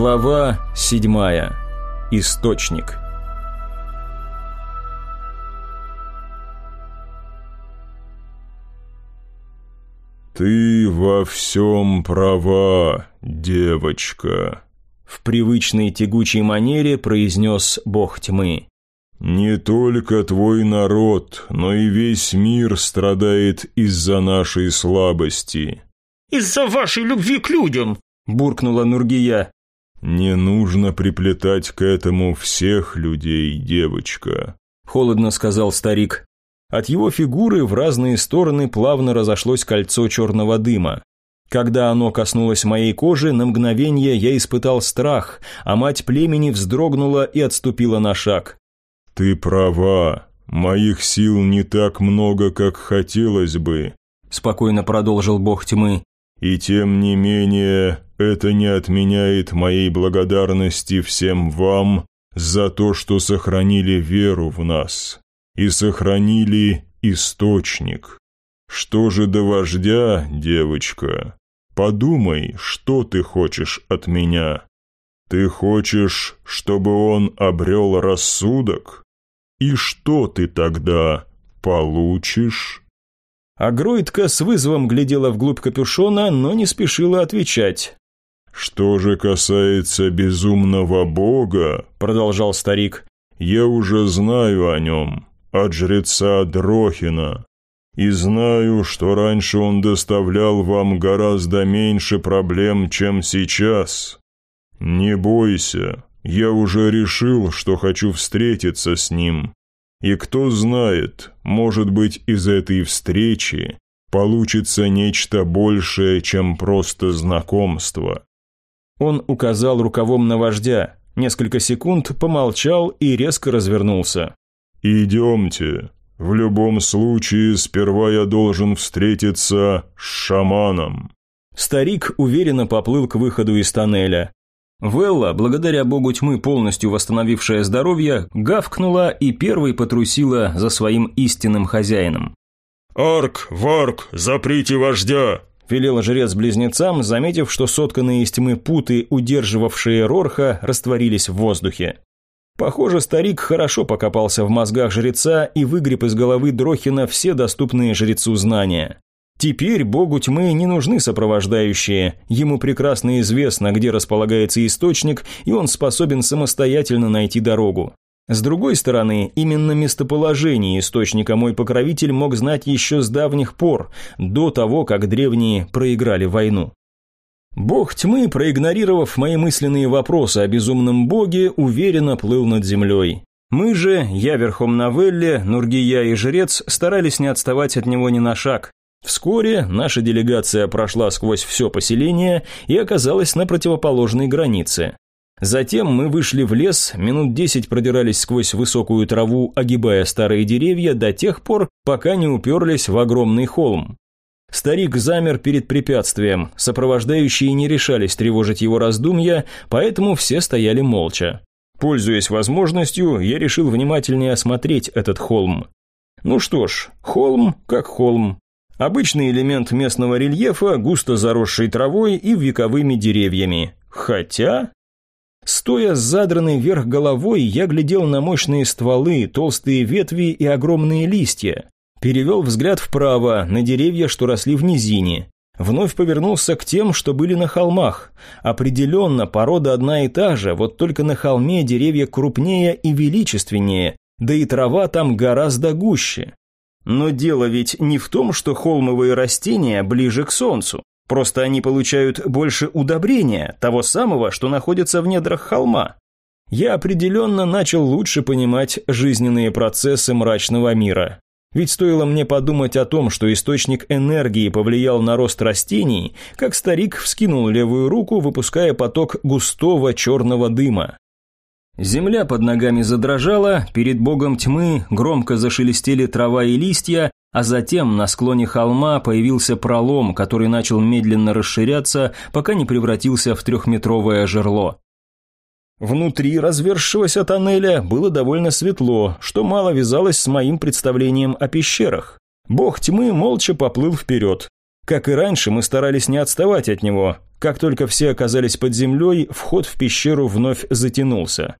Глава седьмая. Источник. «Ты во всем права, девочка», — в привычной тягучей манере произнес бог тьмы. «Не только твой народ, но и весь мир страдает из-за нашей слабости». «Из-за вашей любви к людям», — буркнула Нургия. «Не нужно приплетать к этому всех людей, девочка», — холодно сказал старик. От его фигуры в разные стороны плавно разошлось кольцо черного дыма. Когда оно коснулось моей кожи, на мгновение я испытал страх, а мать племени вздрогнула и отступила на шаг. «Ты права. Моих сил не так много, как хотелось бы», – спокойно продолжил бог тьмы. «И тем не менее, это не отменяет моей благодарности всем вам за то, что сохранили веру в нас и сохранили источник. Что же до вождя, девочка? Подумай, что ты хочешь от меня. Ты хочешь, чтобы он обрел рассудок? И что ты тогда получишь?» Агроидка с вызовом глядела вглубь капюшона, но не спешила отвечать. «Что же касается безумного бога», — продолжал старик, — «я уже знаю о нем от жреца Дрохина. И знаю, что раньше он доставлял вам гораздо меньше проблем, чем сейчас. Не бойся, я уже решил, что хочу встретиться с ним. И кто знает, может быть, из этой встречи получится нечто большее, чем просто знакомство». Он указал рукавом на вождя, несколько секунд помолчал и резко развернулся. «Идемте. В любом случае, сперва я должен встретиться с шаманом». Старик уверенно поплыл к выходу из тоннеля. Велла, благодаря богу тьмы, полностью восстановившая здоровье, гавкнула и первой потрусила за своим истинным хозяином. «Арк, Варк, заприте вождя!» велел жрец близнецам, заметив, что сотканные из тьмы путы, удерживавшие Рорха, растворились в воздухе. Похоже, старик хорошо покопался в мозгах жреца и выгреб из головы Дрохина все доступные жрецу знания. Теперь богу тьмы не нужны сопровождающие, ему прекрасно известно, где располагается источник, и он способен самостоятельно найти дорогу. С другой стороны, именно местоположение источника мой покровитель мог знать еще с давних пор, до того, как древние проиграли войну. Бог тьмы, проигнорировав мои мысленные вопросы о безумном боге, уверенно плыл над землей. Мы же, я верхом на Велле, Нургия и жрец, старались не отставать от него ни на шаг. Вскоре наша делегация прошла сквозь все поселение и оказалась на противоположной границе. Затем мы вышли в лес, минут десять продирались сквозь высокую траву, огибая старые деревья до тех пор, пока не уперлись в огромный холм. Старик замер перед препятствием, сопровождающие не решались тревожить его раздумья, поэтому все стояли молча. Пользуясь возможностью, я решил внимательнее осмотреть этот холм. Ну что ж, холм как холм. Обычный элемент местного рельефа, густо заросший травой и вековыми деревьями. Хотя... Стоя с задранной вверх головой, я глядел на мощные стволы, толстые ветви и огромные листья. Перевел взгляд вправо, на деревья, что росли в низине. Вновь повернулся к тем, что были на холмах. Определенно, порода одна и та же, вот только на холме деревья крупнее и величественнее, да и трава там гораздо гуще. Но дело ведь не в том, что холмовые растения ближе к солнцу. Просто они получают больше удобрения, того самого, что находится в недрах холма. Я определенно начал лучше понимать жизненные процессы мрачного мира. Ведь стоило мне подумать о том, что источник энергии повлиял на рост растений, как старик вскинул левую руку, выпуская поток густого черного дыма. Земля под ногами задрожала, перед богом тьмы громко зашелестели трава и листья, а затем на склоне холма появился пролом, который начал медленно расширяться, пока не превратился в трехметровое жерло. Внутри развершегося тоннеля было довольно светло, что мало вязалось с моим представлением о пещерах. Бог тьмы молча поплыл вперед. Как и раньше, мы старались не отставать от него. Как только все оказались под землей, вход в пещеру вновь затянулся.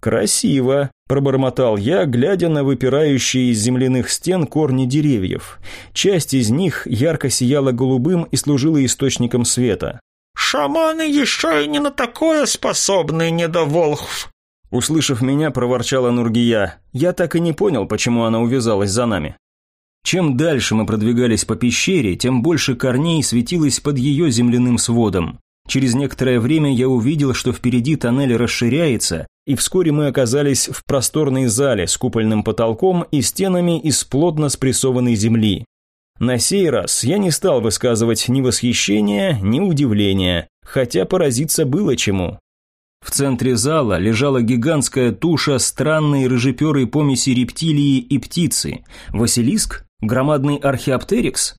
«Красиво», – пробормотал я, глядя на выпирающие из земляных стен корни деревьев. Часть из них ярко сияла голубым и служила источником света. «Шаманы еще и не на такое способны, недоволхв!» Услышав меня, проворчала Нургия. Я так и не понял, почему она увязалась за нами. Чем дальше мы продвигались по пещере, тем больше корней светилось под ее земляным сводом. Через некоторое время я увидел, что впереди тоннель расширяется, и вскоре мы оказались в просторной зале с купольным потолком и стенами из плотно спрессованной земли. На сей раз я не стал высказывать ни восхищения, ни удивления, хотя поразиться было чему. В центре зала лежала гигантская туша странной рыжеперой помеси рептилии и птицы. Василиск? Громадный археоптерикс?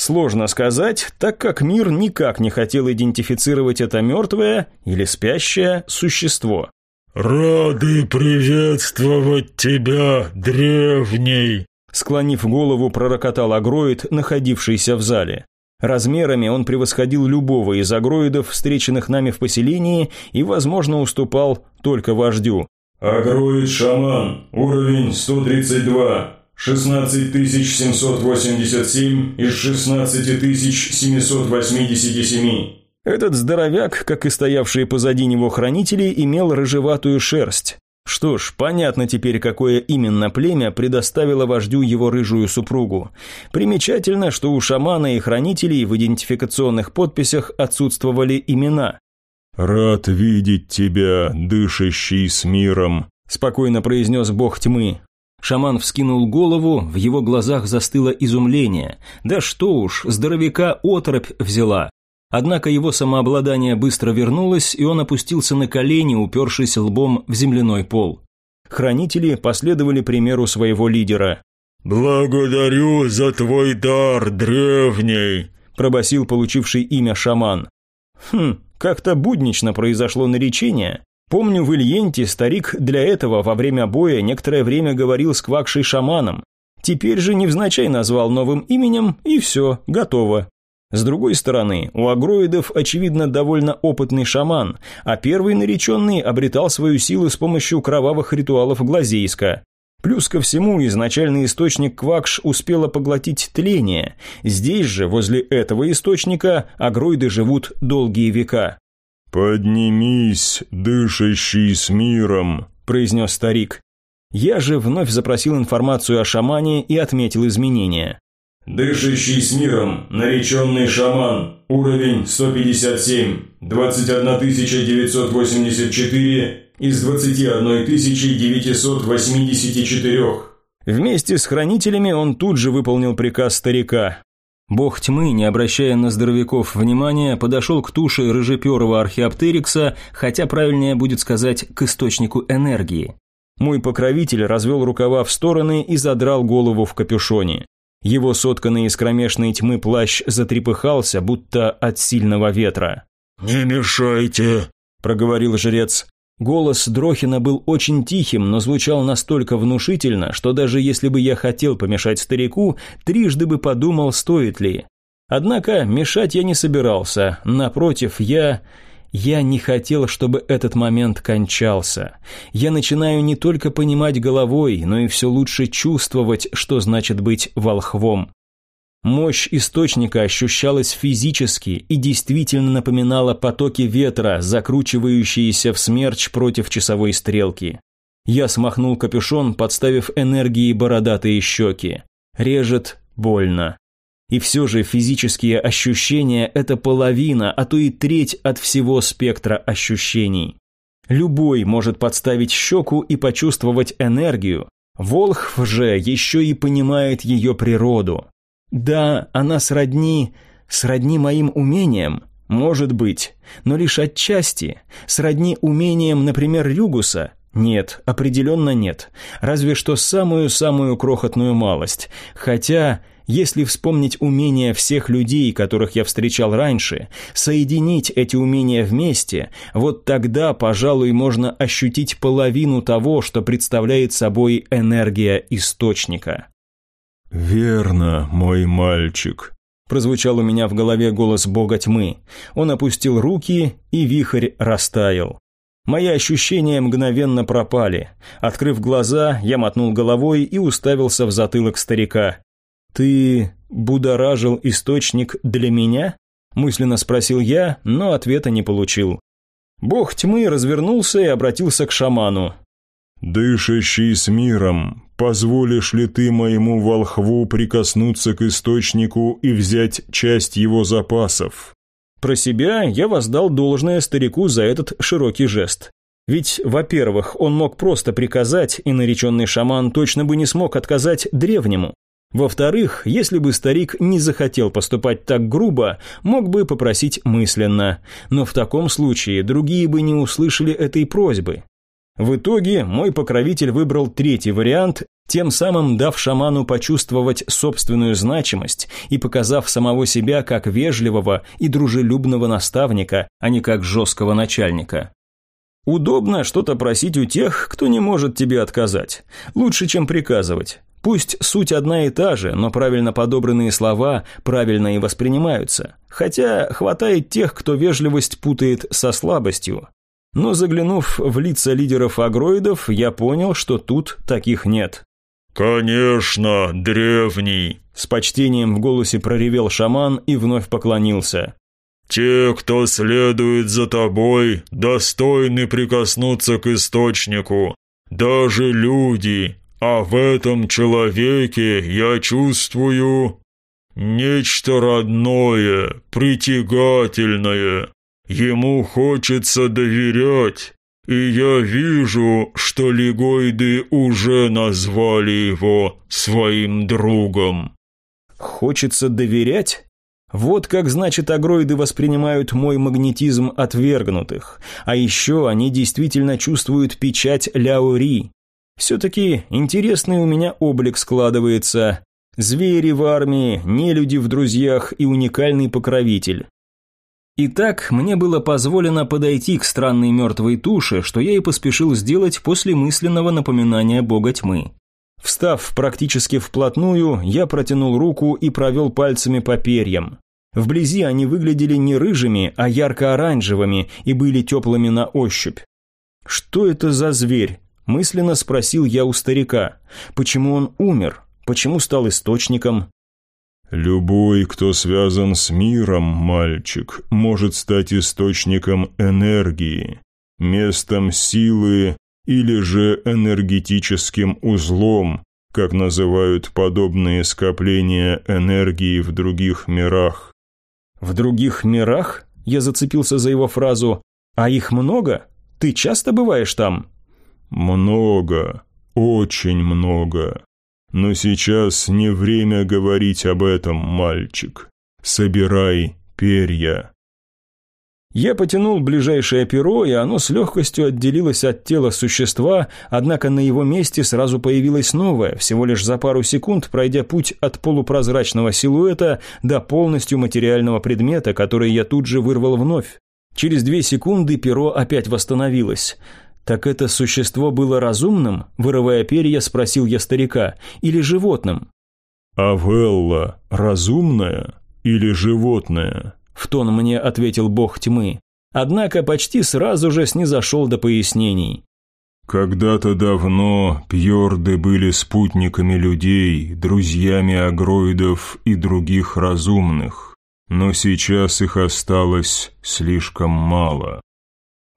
Сложно сказать, так как мир никак не хотел идентифицировать это мертвое или спящее существо. «Рады приветствовать тебя, древний!» Склонив голову, пророкотал агроид, находившийся в зале. Размерами он превосходил любого из агроидов, встреченных нами в поселении, и, возможно, уступал только вождю. «Агроид-шаман, уровень 132, 16787 из 16787». Этот здоровяк, как и стоявшие позади него хранители, имел рыжеватую шерсть. Что ж, понятно теперь, какое именно племя предоставило вождю его рыжую супругу. Примечательно, что у шамана и хранителей в идентификационных подписях отсутствовали имена. «Рад видеть тебя, дышащий с миром», – спокойно произнес бог тьмы. Шаман вскинул голову, в его глазах застыло изумление. Да что уж, здоровяка оторопь взяла. Однако его самообладание быстро вернулось, и он опустился на колени, упершись лбом в земляной пол. Хранители последовали примеру своего лидера. «Благодарю за твой дар, древний!» – пробасил получивший имя шаман. «Хм, как-то буднично произошло наречение. Помню, в Ильенте старик для этого во время боя некоторое время говорил с квакшей шаманом. Теперь же невзначай назвал новым именем, и все, готово. С другой стороны, у агроидов, очевидно, довольно опытный шаман, а первый нареченный обретал свою силу с помощью кровавых ритуалов Глазейска. Плюс ко всему, изначальный источник Квакш успела поглотить тление. Здесь же, возле этого источника, агроиды живут долгие века. «Поднимись, дышащий с миром», – произнес старик. Я же вновь запросил информацию о шамане и отметил изменения. Дышащий с миром, нареченный шаман, уровень 157, 21984 из 21984. Вместе с хранителями он тут же выполнил приказ старика. Бог тьмы, не обращая на здоровяков внимания, подошел к туше рыжеперого археоптерикса, хотя правильнее будет сказать к источнику энергии. Мой покровитель развел рукава в стороны и задрал голову в капюшоне. Его сотканный из кромешной тьмы плащ затрепыхался, будто от сильного ветра. «Не мешайте», – проговорил жрец. Голос Дрохина был очень тихим, но звучал настолько внушительно, что даже если бы я хотел помешать старику, трижды бы подумал, стоит ли. Однако мешать я не собирался, напротив, я... Я не хотел, чтобы этот момент кончался. Я начинаю не только понимать головой, но и все лучше чувствовать, что значит быть волхвом. Мощь источника ощущалась физически и действительно напоминала потоки ветра, закручивающиеся в смерч против часовой стрелки. Я смахнул капюшон, подставив энергии бородатые щеки. Режет больно. И все же физические ощущения – это половина, а то и треть от всего спектра ощущений. Любой может подставить щеку и почувствовать энергию. Волхв же еще и понимает ее природу. Да, она сродни, сродни моим умениям, может быть, но лишь отчасти. Сродни умениям, например, Рюгуса. Нет, определенно нет. Разве что самую-самую крохотную малость. Хотя если вспомнить умения всех людей, которых я встречал раньше, соединить эти умения вместе, вот тогда, пожалуй, можно ощутить половину того, что представляет собой энергия источника. «Верно, мой мальчик», прозвучал у меня в голове голос бога тьмы. Он опустил руки, и вихрь растаял. Мои ощущения мгновенно пропали. Открыв глаза, я мотнул головой и уставился в затылок старика. «Ты будоражил источник для меня?» Мысленно спросил я, но ответа не получил. Бог тьмы развернулся и обратился к шаману. «Дышащий с миром, позволишь ли ты моему волхву прикоснуться к источнику и взять часть его запасов?» Про себя я воздал должное старику за этот широкий жест. Ведь, во-первых, он мог просто приказать, и нареченный шаман точно бы не смог отказать древнему. Во-вторых, если бы старик не захотел поступать так грубо, мог бы попросить мысленно. Но в таком случае другие бы не услышали этой просьбы. В итоге мой покровитель выбрал третий вариант, тем самым дав шаману почувствовать собственную значимость и показав самого себя как вежливого и дружелюбного наставника, а не как жесткого начальника. Удобно что-то просить у тех, кто не может тебе отказать. Лучше, чем приказывать. Пусть суть одна и та же, но правильно подобранные слова правильно и воспринимаются. Хотя хватает тех, кто вежливость путает со слабостью. Но заглянув в лица лидеров агроидов, я понял, что тут таких нет. «Конечно, древний!» С почтением в голосе проревел шаман и вновь поклонился. «Те, кто следует за тобой, достойны прикоснуться к источнику. Даже люди, а в этом человеке я чувствую нечто родное, притягательное. Ему хочется доверять, и я вижу, что лигоиды уже назвали его своим другом». «Хочется доверять?» Вот как, значит, агроиды воспринимают мой магнетизм отвергнутых. А еще они действительно чувствуют печать Ляори. Все-таки интересный у меня облик складывается. Звери в армии, нелюди в друзьях и уникальный покровитель. Итак, мне было позволено подойти к странной мертвой туше, что я и поспешил сделать после мысленного напоминания бога тьмы. Встав практически вплотную, я протянул руку и провел пальцами по перьям. Вблизи они выглядели не рыжими, а ярко-оранжевыми и были теплыми на ощупь. Что это за зверь? Мысленно спросил я у старика. Почему он умер? Почему стал источником? «Любой, кто связан с миром, мальчик, может стать источником энергии, местом силы или же энергетическим узлом, как называют подобные скопления энергии в других мирах». «В других мирах?» Я зацепился за его фразу. «А их много? Ты часто бываешь там?» «Много, очень много. Но сейчас не время говорить об этом, мальчик. Собирай перья». Я потянул ближайшее перо, и оно с легкостью отделилось от тела существа, однако на его месте сразу появилось новое, всего лишь за пару секунд пройдя путь от полупрозрачного силуэта до полностью материального предмета, который я тут же вырвал вновь. Через две секунды перо опять восстановилось. «Так это существо было разумным?» – вырывая перья, спросил я старика. «Или животным?» «Авелла разумная или животное?» – в тон мне ответил бог тьмы. Однако почти сразу же снизошел до пояснений. Когда-то давно пьорды были спутниками людей, друзьями агроидов и других разумных, но сейчас их осталось слишком мало.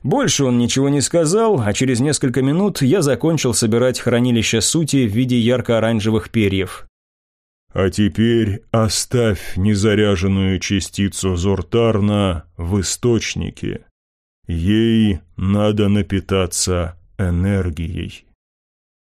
Больше он ничего не сказал, а через несколько минут я закончил собирать хранилище сути в виде ярко-оранжевых перьев. А теперь оставь незаряженную частицу Зортарна в источнике. Ей надо напитаться энергией.